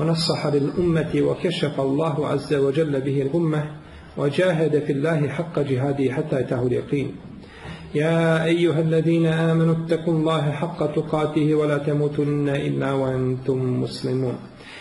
ونصح للأمة وكشف الله عز وجل به الغمة وجاهد في الله حق جهاده حتى أتاه اليقين. يا أيها الذين آمنوا اتقوا الله حق تقاته ولا تموتن إلا وأنتم مسلمون.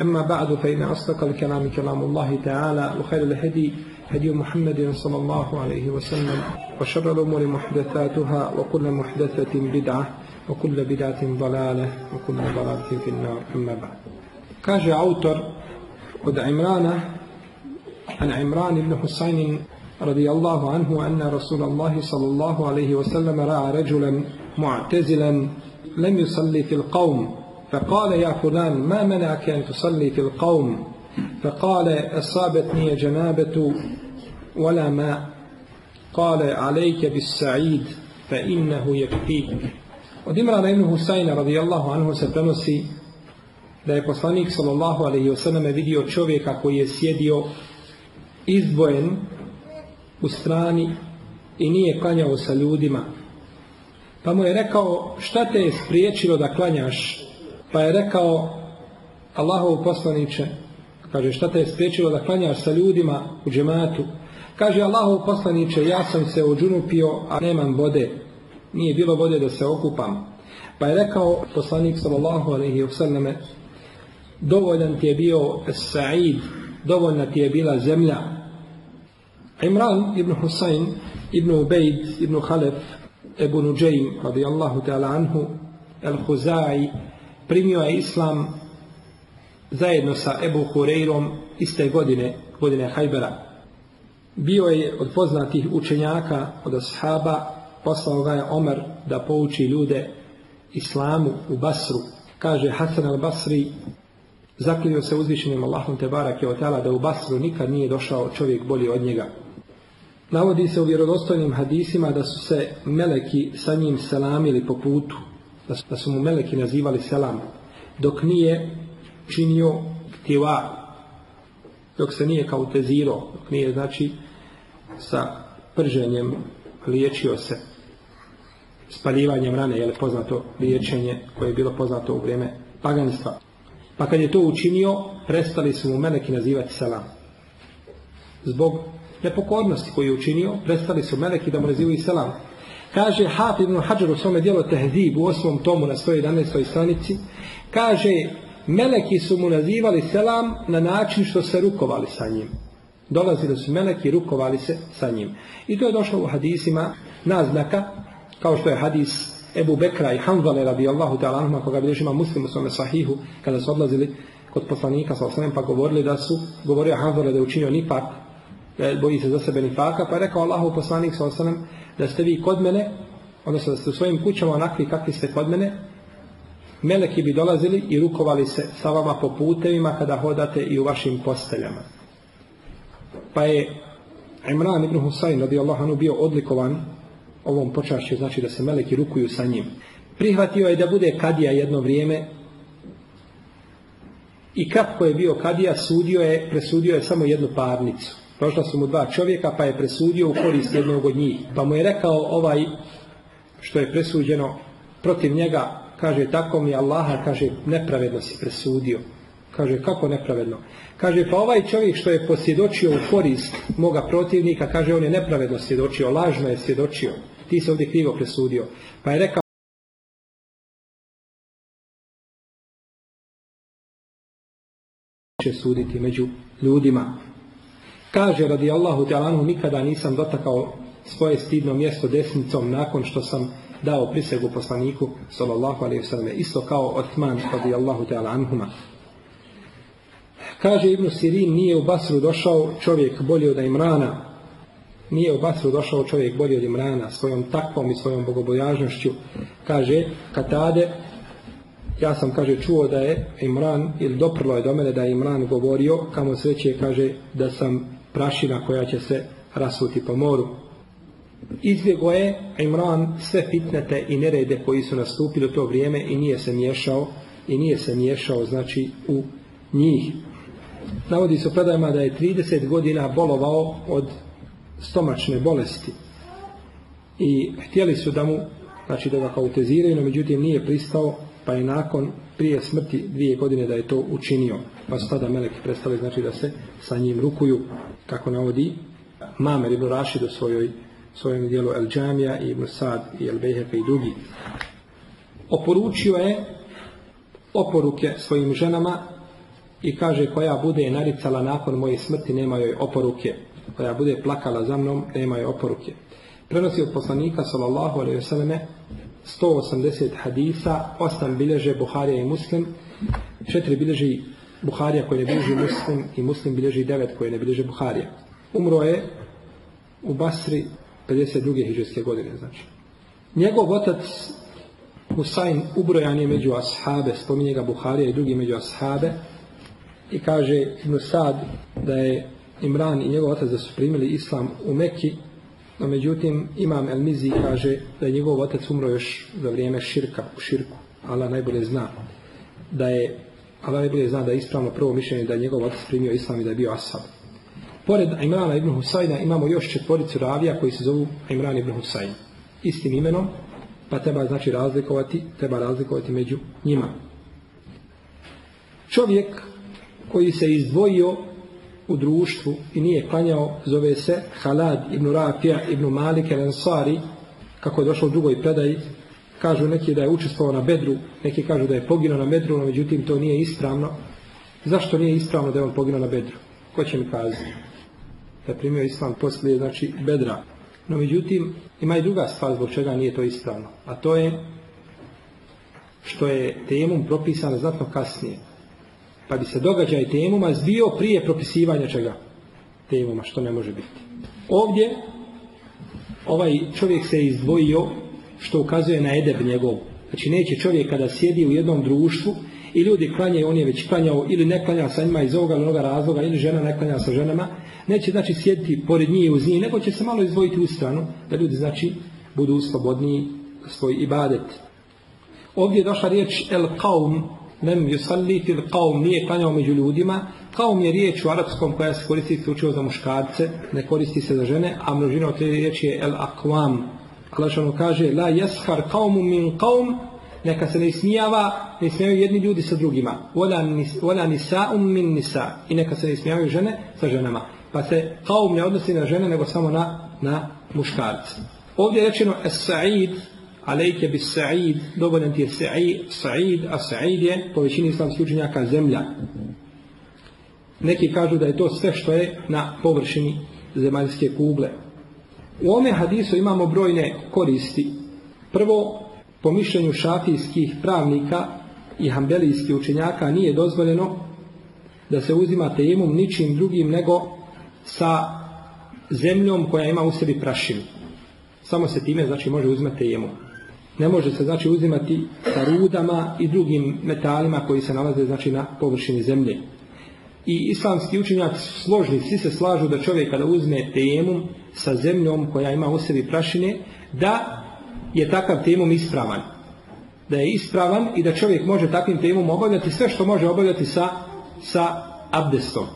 أما بعد فإن أصدق الكلام كلام الله تعالى وخير الهدي هدي محمد صلى الله عليه وسلم وشر الأمور محدثاتها وكل محدثة بدعة وكل بدعة ضلالة وكل ضلالة في النار. أما بعد. كاجي أوتر od Imrana عن عمران بن حسين رضي الله عنه أن رسول الله صلى الله عليه وسلم رأى رجلا معتزلا لم يصلي في القوم فقال يا فلان ما منعك أن تصلي في القوم فقال أصابتني جنابة ولا ماء قال عليك بالسعيد فإنه يكفيك Od Imrana ibn Husayna radijallahu anhu se prenosi da je poslanik sallallahu alaihi wasallam vidio čovjeka koji je sjedio izdvojen u strani i nije klanjao sa ljudima. Pa mu je rekao šta te je spriječilo da klanjaš Pa je rekao Allahov poslaniće, kaže šta te je spriječilo da klanjaš sa ljudima u džematu? Kaže Allahov poslaniće, ja sam se ođunupio, a nemam vode. Nije bilo vode da se okupam. Pa je rekao poslanik sallallahu alaihi wasallam, dovoljan ti je bio sa'id, dovoljna ti je bila zemlja. Imran ibn Husayn, ibn Ubejd, ibn Khalef, Ebu Nuđajim, radijallahu ta'ala anhu, el-Huzai, primio je islam zajedno sa Ebu Hureyrom iste godine, godine Hajbera. Bio je od poznatih učenjaka, od ashaba, poslao ga je Omer da pouči ljude islamu u Basru. Kaže Hasan al-Basri, zaklio se uzvišenim Allahom te barake od da u Basru nikad nije došao čovjek bolji od njega. Navodi se u vjerodostojnim hadisima da su se meleki sa njim selamili po putu, da su mu meleki nazivali selam, dok nije činio tiva, dok se nije kao teziro, dok nije znači sa prženjem liječio se spaljivanjem rane, je poznato liječenje koje je bilo poznato u vrijeme paganstva. Pa kad je to učinio, prestali su mu meleki nazivati selam. Zbog nepokornosti koju je učinio, prestali su meleki da mu nazivaju selam. Kaže Hafid ibn Hajar u svome dijelu Tehzib u osmom tomu na 111. stranici, kaže meleki su mu nazivali selam na način što se rukovali sa njim. Dolazili su meleki rukovali se sa njim. I to je došlo u hadisima naznaka, kao što je hadis Ebu Bekra i Hanzale radijallahu ta'ala anhuma koga bilježi ima muslim u svome sahihu kada su odlazili kod poslanika sa osvijem pa govorili da su, govorio Hanzale da je učinio nifak, boji se za sebe nifaka, pa je rekao Allahu poslanik sa osvijem da ste vi kod mene, odnosno da ste u svojim kućama onakvi kakvi ste kod mene, meleki bi dolazili i rukovali se sa vama po putevima kada hodate i u vašim posteljama. Pa je Imran ibn Husayn radijallahu anhu bio odlikovan ovom počašću, znači da se meleki rukuju sa njim. Prihvatio je da bude kadija jedno vrijeme i kako je bio kadija, sudio je, presudio je samo jednu parnicu. Prošla su mu dva čovjeka pa je presudio u korist jednog od njih. Pa mu je rekao ovaj što je presuđeno protiv njega, kaže tako mi Allaha, kaže nepravedno si presudio. Kaže kako nepravedno? Kaže pa ovaj čovjek što je posvjedočio u korist moga protivnika, kaže on je nepravedno svjedočio, lažno je svjedočio. Ti se ovdje krivo presudio. Pa je rekao neće suditi među ljudima. Kaže radijallahu ta'ala nikada nisam dotakao svoje stidno mjesto desnicom nakon što sam dao prisegu poslaniku sallallahu alaihi wasallam isto kao Otman radijallahu ta'ala anhuma. Kaže Ibn Sirin nije u Basru došao čovjek bolji od Imrana nije u Basru došao čovjek bolji od Imrana svojom takvom i svojom bogobojažnošću kaže Katade ja sam kaže čuo da je Imran ili doprlo je do mene da je Imran govorio kamo sreće kaže da sam prašina koja će se rasuti po moru. Izbjego je Imran sve fitnete i nerede koji su nastupili u to vrijeme i nije se miješao i nije se miješao znači u njih. Navodi se u predajama da je 30 godina bolovao od stomačne bolesti. I htjeli su da mu znači da ga kauteziraju, no međutim nije pristao pa je nakon prije smrti dvije godine da je to učinio pa su tada meleki prestali znači da se sa njim rukuju kako navodi Mamer ibn Rašid u svojoj svojem dijelu El Džamija i Ibn Sad i El Bejhefe i drugi. Oporučio je oporuke svojim ženama i kaže koja bude naricala nakon moje smrti nema joj oporuke. Koja bude plakala za mnom nema joj oporuke. Prenosi od poslanika sallallahu alaihi vseleme 180 hadisa 8 bilježe Buharija i Muslim 4 bilježi Buharija koji ne bilježi Muslim i Muslim bilježi 9 koji ne bilježi Buharija umro je u Basri 52. hiđarske godine znači njegov otac Husain ubrojan je među ashabe spominje ga Buharija i drugi među ashabe i kaže Ibn Sad da je Imran i njegov otac da su primili islam u Mekki, no međutim Imam El Mizi kaže da je njegov otac umro još za vrijeme širka, u širku. Allah najbolje zna da je Allah najbolje zna da je ispravno prvo mišljenje da je njegov otac primio islam i da je bio ashab. Pored Imrana ibn Husajna imamo još četvoricu ravija koji se zovu Imran ibn Husajn. Istim imenom, pa treba znači razlikovati, treba razlikovati među njima. Čovjek koji se izdvojio u društvu i nije klanjao, zove se Halad ibn Rafija ibn Malik el Ansari, kako je došlo u drugoj predaji, kažu neki da je učestvovao na bedru, neki kažu da je poginuo na bedru, no međutim to nije ispravno. Zašto nije ispravno da je on poginuo na bedru? Ko će mi kazati? Da je primio islam poslije, znači, bedra. No međutim, ima i druga stvar zbog čega nije to ispravno. A to je što je temom propisano znatno kasnije pa bi se događaj temuma zbio prije propisivanja čega? Temuma, što ne može biti. Ovdje ovaj čovjek se izdvojio što ukazuje na edeb njegov. Znači neće čovjek kada sjedi u jednom društvu i ljudi klanjaju, on je već klanjao ili ne klanja sa njima iz ovoga ili onoga razloga ili žena ne klanja sa ženama, neće znači sjediti pored njih uz njih, nego će se malo izdvojiti u stranu da ljudi znači budu slobodniji svoj ibadet. Ovdje je došla riječ el qaum lem yusalli fil qaum nije klanjao među ljudima qaum je riječ u arapskom koja se koristi isključivo za muškarce ne koristi se za žene a množina od te riječi je el aqwam Allah kaže la yashar qaumu min qaum neka se ne ismijava ne ismijavaju jedni ljudi sa drugima. Wala nisa'um min nisa. I neka se ne ismijavaju žene sa ženama. Pa se qaum ne odnosi na žene nego samo na, na muškarce. Ovdje je rečeno es-sa'id alejke bis sa'id, dovoljan ti je sa'id, a sa'id je po većini islamskih učenjaka zemlja. Neki kažu da je to sve što je na površini zemaljske kugle. U ome hadisu imamo brojne koristi. Prvo, po mišljenju šafijskih pravnika i hambelijskih učenjaka nije dozvoljeno da se uzima tejemom ničim drugim nego sa zemljom koja ima u sebi prašinu. Samo se time znači može uzimati tejemom. Ne može se znači uzimati sa rudama i drugim metalima koji se nalaze znači na površini zemlje. I islamski učenjaci složni, svi se slažu da čovjek kada uzme temum sa zemljom koja ima u sebi prašine, da je takav temum ispravan. Da je ispravan i da čovjek može takvim temom obavljati sve što može obavljati sa, sa abdestom.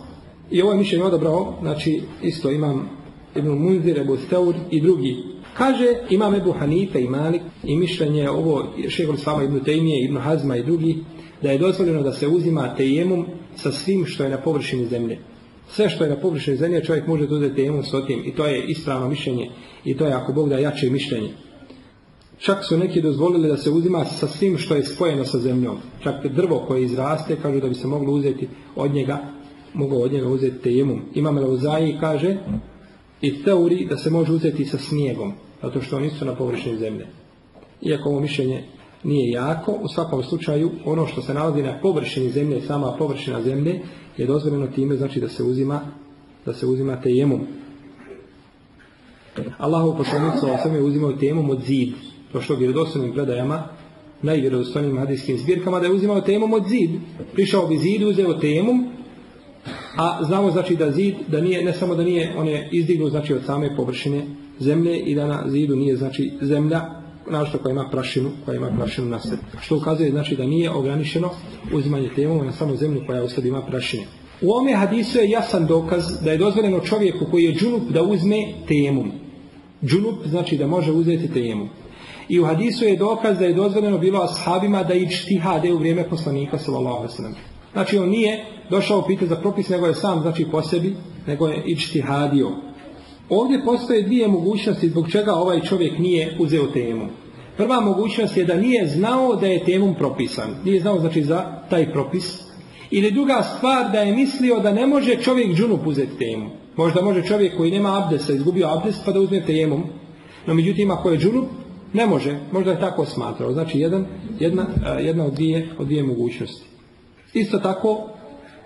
I ovo je mišljenje odabrao, znači isto imam Ibn Munzir, Ebu Steur i drugi Kaže imam Ebu Hanife i Malik i mišljenje ovo šehol Sama Ibn Tejmije, Ibn Hazma i drugi da je dozvoljeno da se uzima tejemum sa svim što je na površini zemlje. Sve što je na površini zemlje čovjek može uzeti tejemum s otim i to je ispravno mišljenje i to je ako Bog da jače mišljenje. Čak su neki dozvolili da se uzima sa svim što je spojeno sa zemljom. Čak drvo koje izraste kažu da bi se moglo uzeti od njega mogao od njega uzeti tejemum. Imam Lauzaji kaže i teori da se može uzeti sa snijegom, zato što oni nisu na površini zemlje. Iako ovo mišljenje nije jako, u svakom slučaju ono što se nalazi na površini zemlje, sama površina zemlje, je dozvoljeno time znači da se uzima da se uzima tejemum. Allahov poslanik sa osam je uzimao temom od zid. To što vjerodostojnim predajama, najvjerodostojnijim hadijskim zbirkama, da je uzimao temom od zid. Prišao bi zid, uzeo temom, a znamo znači da zid, da nije, ne samo da nije, on je izdignut znači od same površine zemlje i da na zidu nije znači zemlja, našto koja ima prašinu, koja ima prašinu na sebi. Što ukazuje znači da nije ograničeno uzimanje temom na samo zemlju koja u sebi ima prašine. U ome hadisu je jasan dokaz da je dozvoljeno čovjeku koji je džunup da uzme temum. Džunup znači da može uzeti temu. I u hadisu je dokaz da je dozvoljeno bilo ashabima da ičtihade u vrijeme poslanika sallallahu alejhi Znači on nije došao pitati za propis nego je sam znači po sebi nego je ičtihadio. Ovdje postoje dvije mogućnosti zbog čega ovaj čovjek nije uzeo temu. Prva mogućnost je da nije znao da je temom propisan. Nije znao znači za taj propis. Ili druga stvar da je mislio da ne može čovjek džunup uzeti temu. Možda može čovjek koji nema abdesa, izgubio abdes pa da uzme tejemom. No međutim ako je džunup, ne može. Možda je tako smatrao. Znači jedan, jedna, jedna od, dvije, od dvije mogućnosti. Isto tako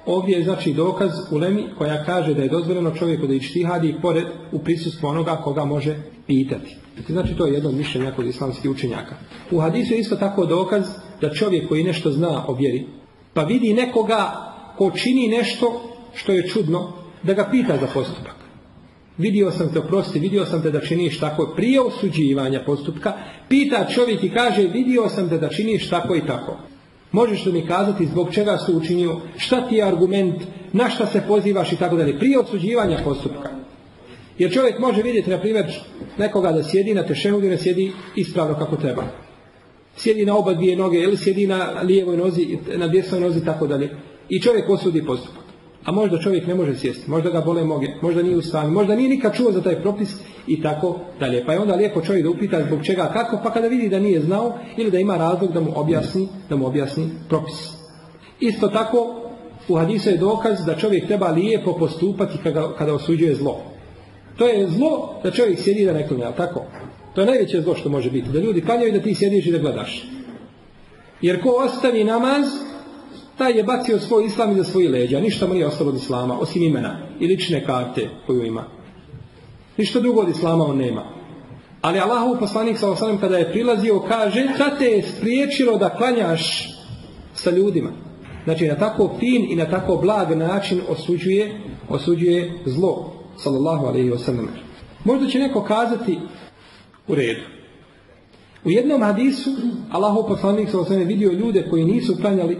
ovdje je znači dokaz u Lemi koja kaže da je dozvoljeno čovjeku da ištihadi pored u prisustvu onoga koga može pitati. Znači to je jedno od mišljenja kod islamskih učenjaka. U hadisu je isto tako dokaz da čovjek koji nešto zna o vjeri, pa vidi nekoga ko čini nešto što je čudno, da ga pita za postupak. Vidio sam te, oprosti, vidio sam te da činiš tako. Prije osuđivanja postupka, pita čovjek i kaže, vidio sam te da činiš tako i tako. Možeš li mi kazati zbog čega su učinio, šta ti je argument, na šta se pozivaš i tako dalje. Prije osuđivanja postupka. Jer čovjek može vidjeti, na primjer, nekoga da sjedi na tešehudu, ne sjedi ispravno kako treba. Sjedi na oba dvije noge, ili sjedi na lijevoj nozi, na desnoj nozi, tako dalje. I čovjek osudi postupak. A možda čovjek ne može sjesti, možda ga bole moge, možda nije u stanju, možda nije nikad čuo za taj propis i tako dalje. Pa je onda lijepo čovjek da upita zbog čega, kako, pa kada vidi da nije znao ili da ima razlog da mu objasni, da mu objasni propis. Isto tako u hadisu je dokaz da čovjek treba lijepo postupati kada, kada osuđuje zlo. To je zlo da čovjek sjedi da ne klanja, tako? To je najveće zlo što može biti. Da ljudi klanjaju da ti sjediš i da gledaš. Jer ko ostavi namaz, taj je bacio svoj islam iza svojih leđa. Ništa mu nije ostalo od islama, osim imena i lične karte koju ima. Ništa drugo od islama on nema. Ali Allahov poslanik sa osanem kada je prilazio kaže šta te je spriječilo da klanjaš sa ljudima. Znači na tako fin i na tako blag način osuđuje, osuđuje zlo. Sallallahu alaihi wasallam. Možda će neko kazati u redu. U jednom hadisu Allahov poslanik sa osanem vidio ljude koji nisu klanjali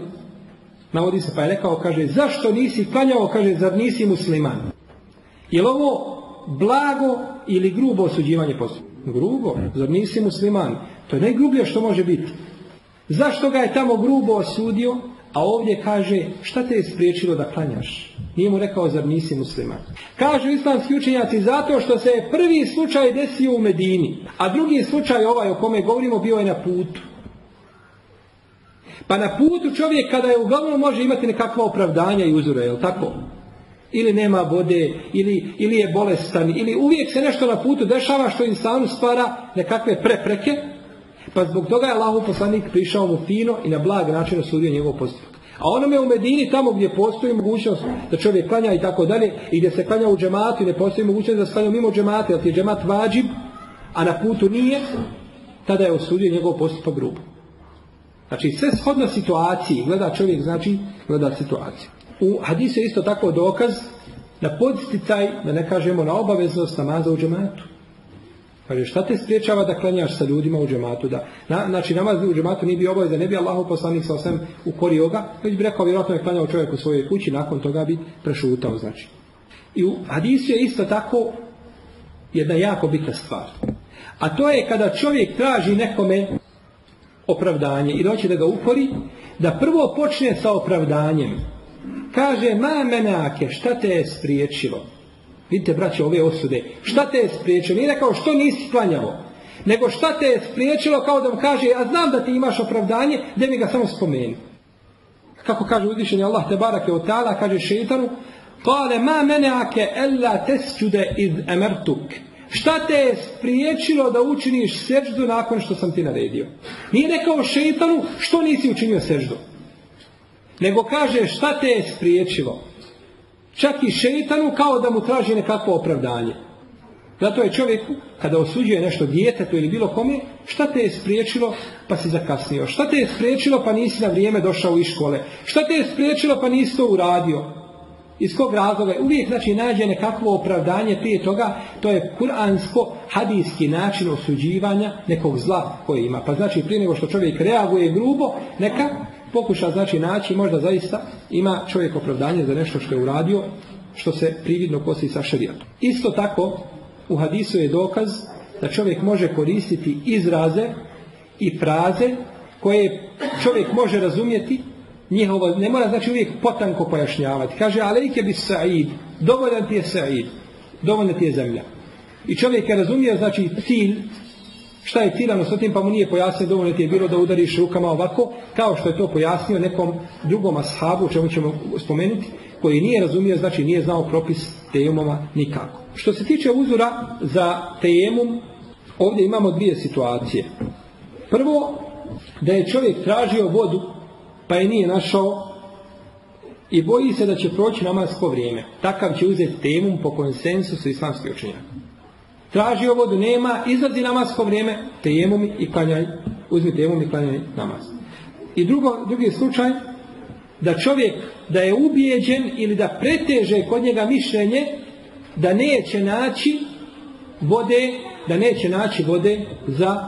Navodi se pa je rekao, kaže, zašto nisi klanjao, kaže, zar nisi musliman? Je li ovo blago ili grubo osuđivanje postupka? Grubo, zar nisi musliman? To je najgrublje što može biti. Zašto ga je tamo grubo osudio, a ovdje kaže, šta te je spriječilo da klanjaš? Nije mu rekao, zar nisi musliman? Kažu islamski učenjaci, zato što se prvi slučaj desio u Medini, a drugi slučaj ovaj o kome govorimo bio je na putu. Pa na putu čovjek kada je uglavnom može imati nekakva opravdanja i uzore, jel tako? Ili nema vode, ili, ili je bolestan, ili uvijek se nešto na putu dešava što insanu stvara nekakve prepreke, pa zbog toga je Allahu poslanik prišao mu fino i na blag način osudio njegov postupak. A onome u Medini, tamo gdje postoji mogućnost da čovjek klanja i tako dalje, i gdje se klanja u džematu i ne postoji mogućnost da se mimo džemata, jer ti je džemat vađib, a na putu nije, tada je osudio njegov postupak grubo. Znači sve shodno situaciji, gleda čovjek znači, gleda situaciju. U hadisu je isto tako dokaz na podsticaj, da ne kažemo na obaveznost namaza u džematu. Kaže, šta te spriječava da klanjaš sa ljudima u džematu? Da, na, znači, namaz u džematu nije bio obavezan, ne bi Allahu poslanik sa osam ukorio ga, već bi rekao, vjerojatno je klanjao čovjek u svojoj kući, nakon toga bi prešutao, znači. I u hadisu je isto tako jedna jako bitna stvar. A to je kada čovjek traži nekome opravdanje i doći da ga ukori, da prvo počne sa opravdanjem. Kaže, ma menake, šta te je spriječilo? Vidite, braće, ove osude. Šta te je spriječilo? Nije rekao, što nisi klanjavo? Nego šta te je spriječilo, kao da mu kaže, ja znam da ti imaš opravdanje, da mi ga samo spomeni. Kako kaže uzvišenje Allah te barake od tala, kaže šeitanu, Kale ma meneake ella tesđude iz emertuk. Šta te je spriječilo da učiniš seždu nakon što sam ti naredio? Nije rekao šeitanu što nisi učinio seždu. Nego kaže šta te je spriječilo. Čak i šeitanu kao da mu traži nekakvo opravdanje. Zato je čovjeku, kada osuđuje nešto djetetu ili bilo kome, šta te je spriječilo pa si zakasnio? Šta te je spriječilo pa nisi na vrijeme došao iz škole? Šta te je spriječilo pa nisi to uradio? Iz kog razloga? Uvijek znači nađe nekakvo opravdanje prije toga, to je kuransko-hadijski način osuđivanja nekog zla koje ima. Pa znači prije nego što čovjek reaguje grubo, neka pokuša znači naći možda zaista ima čovjek opravdanje za nešto što je uradio, što se prividno kosi sa šarijatom. Isto tako, u hadisu je dokaz da čovjek može koristiti izraze i fraze koje čovjek može razumjeti njihovo, ne mora znači uvijek potanko pojašnjavati. Kaže, alejke bi sa'id, dovoljan ti je sa'id, dovoljna ti je zemlja. I čovjek je razumio, znači, cilj, šta je ciljano s tim, pa mu nije pojasnio, dovoljno ti je bilo da udariš rukama ovako, kao što je to pojasnio nekom drugom ashabu, čemu ćemo spomenuti, koji nije razumio, znači nije znao propis tejumova nikako. Što se tiče uzora za tejemum, ovdje imamo dvije situacije. Prvo, da je čovjek tražio vodu, pa je nije našao i boji se da će proći namasko vrijeme. Takav će uzeti temu po konsensusu islamskih učenjaka. Tražio vodu, nema, izlazi namasko vrijeme, tejemum i klanjaj, uzmi tejemum i klanjaj namaz. I drugo, drugi slučaj, da čovjek da je ubijeđen ili da preteže kod njega mišljenje da neće naći vode, da neće naći vode za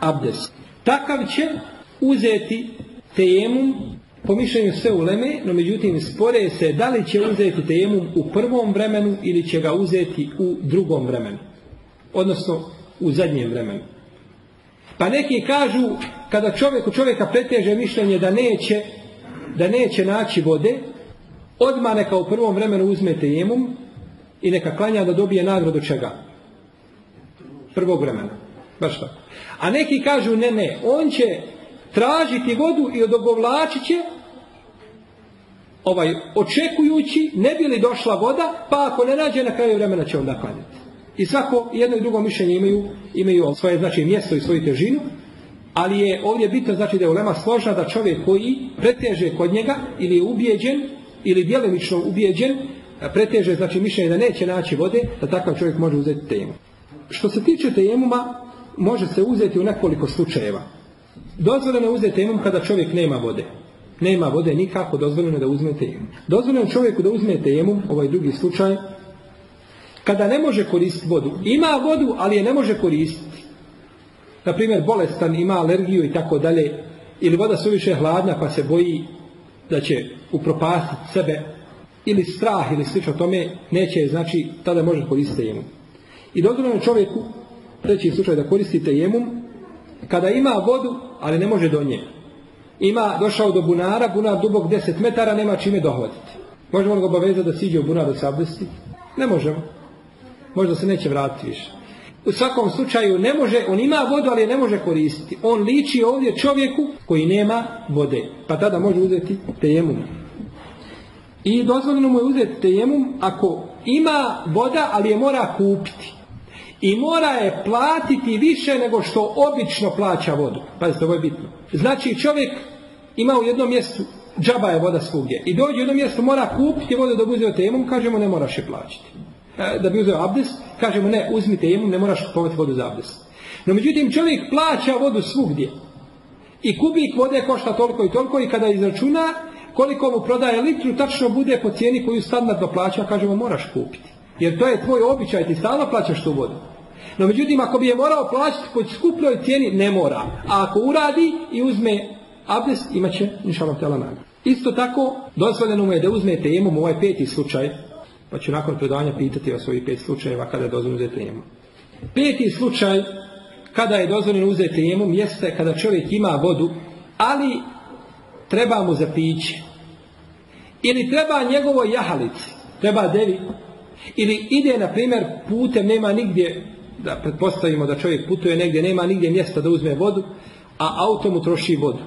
abdes. Takav će uzeti tejemum po mišljenju sve uleme, no međutim spore se da li će uzeti tejemum u prvom vremenu ili će ga uzeti u drugom vremenu. Odnosno u zadnjem vremenu. Pa neki kažu kada čovjek u čovjeka preteže mišljenje da neće da neće naći vode, odmah neka u prvom vremenu uzme tejemum i neka klanja da dobije nagradu čega? Prvog vremena. Baš tako. A neki kažu ne, ne, on će tražiti vodu i odogovlačit će ovaj, očekujući ne bi li došla voda, pa ako ne nađe na kraju vremena će onda klanjati. I svako jedno i drugo mišljenje imaju, imaju svoje znači, mjesto i svoju težinu, ali je ovdje bitno znači da je ulema složna da čovjek koji preteže kod njega ili je ubijeđen ili djelomično ubijeđen preteže znači mišljenje da neće naći vode, da takav čovjek može uzeti temu. Što se tiče tejemuma, može se uzeti u nekoliko slučajeva. Dozvoljeno je uzeti tejemum kada čovjek nema vode. Nema vode nikako, dozvoljeno je da uzme tejemum. Dozvoljeno je čovjeku da uzme tejemum, ovaj drugi slučaj, kada ne može koristiti vodu. Ima vodu, ali je ne može koristiti. Na primjer, bolestan ima alergiju i tako dalje, ili voda suviše hladna pa se boji da će upropastiti sebe ili strah ili slično tome, neće, znači, tada može koristiti jemum. I dozvoljeno čovjeku, treći slučaj da koristite jemum, kada ima vodu, ali ne može do nje. Ima, došao do bunara, bunar dubok 10 metara, nema čime dohvatiti. Možemo li ga obavezati da siđe u bunar da se abdesti? Ne možemo. Možda se neće vratiti više. U svakom slučaju ne može, on ima vodu, ali ne može koristiti. On liči ovdje čovjeku koji nema vode. Pa tada može uzeti tejemum. I dozvoljeno mu je uzeti tejemum ako ima voda, ali je mora kupiti. I mora je platiti više nego što obično plaća vodu. Pazite, ovo je bitno. Znači čovjek ima u jednom mjestu, džaba je voda svugdje. I dođe u jednom mjestu, mora kupiti vodu da bi uzeo tejemum, kažemo ne moraš je plaćati. E, da bi uzeo abdest, kažemo ne, uzmi tejemum, ne moraš kupovati vodu za abdest. No međutim, čovjek plaća vodu svugdje. I kubik vode košta toliko i toliko i kada izračuna, koliko mu prodaje litru, tačno bude po cijeni koju standardno plaća, kažemo moraš kupiti. Jer to je tvoj običaj, ti stalno plaćaš tu vodu. No međutim, ako bi je morao plaćati po skupljoj cijeni, ne mora. A ako uradi i uzme abdest, imat će inšalav tela nagradu. Isto tako, dozvoljeno mu je da uzme tejemom ovaj peti slučaj, pa ću nakon predavanja pitati o svojih pet slučajeva kada je dozvoljeno uzeti tejemom. Peti slučaj, kada je dozvoljeno uzeti tejemom, jeste kada čovjek ima vodu, ali treba mu za piće. Ili treba njegovoj jahalici, treba devi. Ili ide, na primjer, putem, nema nigdje, da pretpostavimo da čovjek putuje negdje, nema nigdje mjesta da uzme vodu, a auto mu troši vodu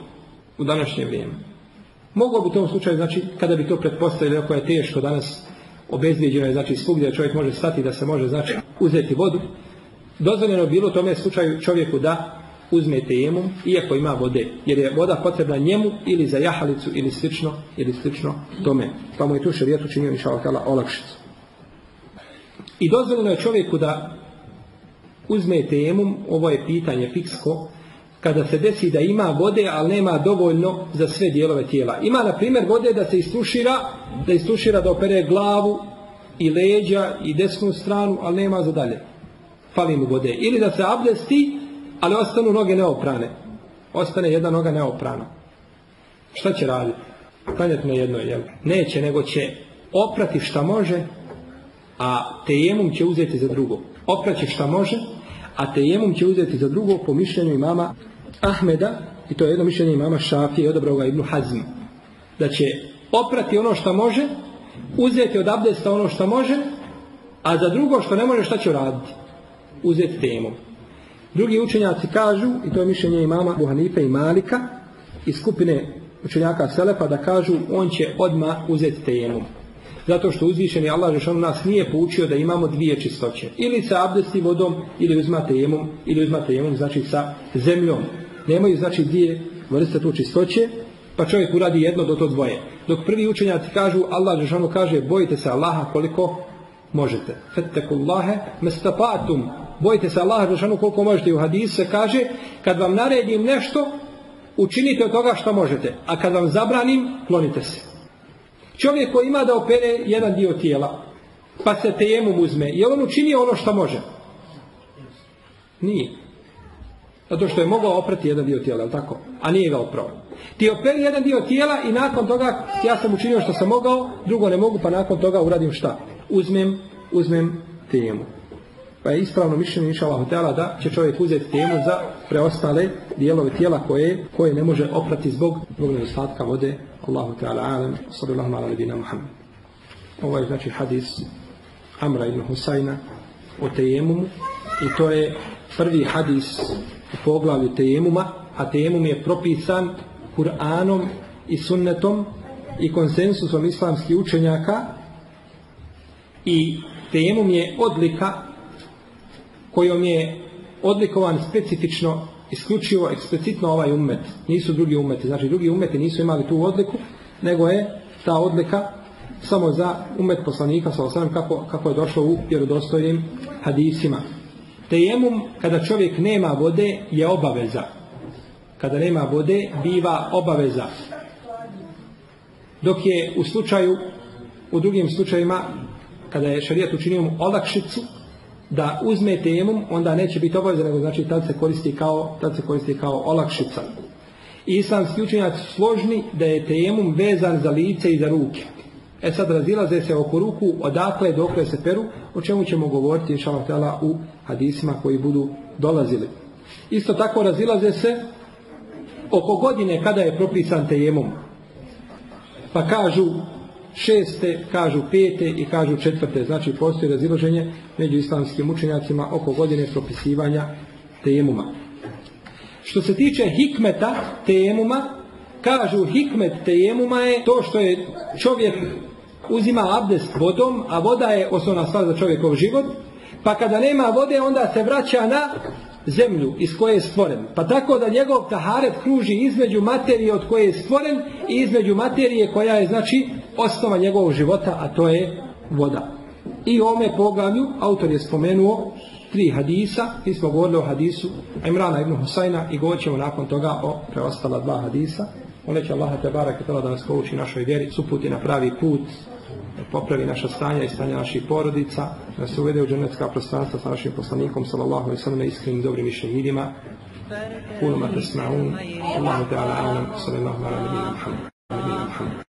u današnje vrijeme. Moglo bi u tom slučaju, znači, kada bi to pretpostavili, ako je teško danas obezbijeđeno je znači svugdje čovjek može stati da se može znači uzeti vodu. Dozvoljeno bilo tome slučaju čovjeku da uzme tejemum iako ima vode jer je voda potrebna njemu ili za jahalicu ili slično ili slično tome. Pa mu je tu šerijet učinio inša olakšicu. I dozvoljeno je čovjeku da uzme tejemum, ovo je pitanje fiksko, kada se desi da ima vode, ali nema dovoljno za sve dijelove tijela. Ima, na primjer, vode da se istušira, da istušira da opere glavu i leđa i desnu stranu, ali nema za dalje. Fali mu vode. Ili da se abdesti, ali ostanu noge neoprane. Ostane jedna noga neoprana. Šta će raditi? Klanjati na jednoj, jel? Neće, nego će oprati šta može, a tejemum će uzeti za drugo. Opraće šta može, a tejemum će uzeti za drugo po mišljenju imama Ahmeda, i to je jedno mišljenje imama Šafije odabrao ga Ibnu Hazm, da će oprati ono što može, uzeti od abdesta ono što može, a za drugo što ne može šta će raditi? Uzeti tejemum. Drugi učenjaci kažu, i to je mišljenje imama Buhanife i Malika, iz skupine učenjaka Selefa, da kažu on će odmah uzeti tejemum. Zato što uzvišeni Allah Žešanu nas nije poučio da imamo dvije čistoće. Ili sa abdesti vodom, ili uzmate jemom, ili uzmate jemom, znači sa zemljom. Nemaju znači dvije vrste tu čistoće, pa čovjek uradi jedno do to dvoje. Dok prvi učenjaci kažu, Allah Žešanu kaže, bojite se Allaha koliko možete. Fettekullahe mestapatum. Bojite se Allaha Žešanu koliko možete. U hadisu se kaže, kad vam naredim nešto, učinite od toga što možete. A kad vam zabranim, klonite se. Čovjek koji ima da opere jedan dio tijela, pa se tejemum uzme, je on učinio ono što može? Nije. Zato što je mogao oprati jedan dio tijela, tako? A nije ga oprao. Ti operi jedan dio tijela i nakon toga ja sam učinio što sam mogao, drugo ne mogu, pa nakon toga uradim šta? Uzmem, uzmem temu. Pa je ispravno mišljenje inša Allah da će čovjek uzeti temu za preostale dijelove tijela koje, koje ne može oprati zbog, zbog nedostatka vode. Allahu Teala alam, sallallahu ala nebina Muhammed. Ovo je znači hadis Amra ibn Husajna o tejemumu i to je prvi hadis u poglavlju tejemuma, a tejemum je propisan Kur'anom i sunnetom i konsensusom islamskih učenjaka i tejemum je odlika kojom je odlikovan specifično, isključivo, eksplicitno ovaj umet. Nisu drugi umeti. Znači, drugi umeti nisu imali tu odliku, nego je ta odlika samo za umet poslanika, sa kako, kako je došlo u vjerodostojnim hadisima. Tejemum, kada čovjek nema vode, je obaveza. Kada nema vode, biva obaveza. Dok je u slučaju, u drugim slučajima, kada je šarijat učinio olakšicu, da uzme temom, onda neće biti obavezan, nego znači tad se koristi kao, tad se koristi kao olakšica. Islamski učenjaci složni da je tejemum vezan za lice i za ruke. E sad razilaze se oko ruku, odakle dokle se peru, o čemu ćemo govoriti inšalatela u hadisima koji budu dolazili. Isto tako razilaze se oko godine kada je propisan tejemum. Pa kažu šeste, kažu pete i kažu četvrte. Znači postoji raziloženje među islamskim učenjacima oko godine propisivanja tejemuma. Što se tiče hikmeta tejemuma, kažu hikmet tejemuma je to što je čovjek uzima abdest vodom, a voda je osnovna stvar za čovjekov život, pa kada nema vode onda se vraća na zemlju iz koje je stvoren. Pa tako da njegov taharet kruži između materije od koje je stvoren i između materije koja je znači osnova njegovog života, a to je voda. I u ovome poglavlju autor je spomenuo tri hadisa, mi smo govorili o hadisu Imrana ibn Husajna i govorit ćemo nakon toga o preostala dva hadisa. Moleći Allaha te barak da nas pouči našoj vjeri, suputi na pravi put, popravi naša stanja i stanja naših porodica, da se uvede u dženecka prostranstva sa našim poslanikom, sallallahu alaihi sallam, iskrenim dobrim i šehidima. Kulu ma tesma'un, Allahu ta'ala alam, sallallahu ala Muhammad.